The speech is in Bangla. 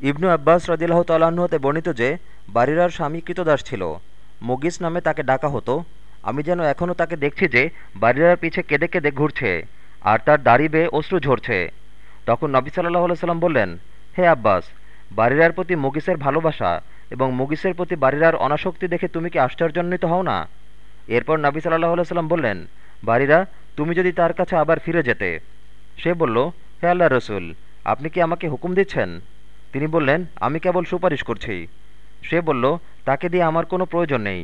ইবনু আব্বাস রদিল্লাহ তাল্লাহ্ন বর্ণিত যে, বারিরার স্বামী কৃতদাস ছিল। মুগিস নামে তাকে ডাকা হতো। আমি যেন এখনও তাকে দেখছি যে, বারিরার পিছে কেঁদে কেঁদে ঘুরছে, আর তার দাড়ি বেয়ে অশ্রু ঝরছে। তখন নবী সাল্লাহ সাল্লাম বললেন, হে আব্বাস, বারিরার প্রতি মুগিসের ভালোবাসা এবং মুগিসের প্রতি বারিরার অনাসক্তি দেখে তুমি কি আশ্চর্যান্বিত হও না? এরপর নবী সাল্লাহ সাল্লাম বললেন, বারিরা, তুমি যদি তার কাছে আবার ফিরে যেতে। সে বলল, হে আল্লাহ রসুল, আপনি কি আমাকে হুকুম দিচ্ছেন? তিনি বললেন আমি কেবল সুপারিশ করছি। সে বলল তাকে দিয়ে আমার কোনো প্রয়োজন নেই।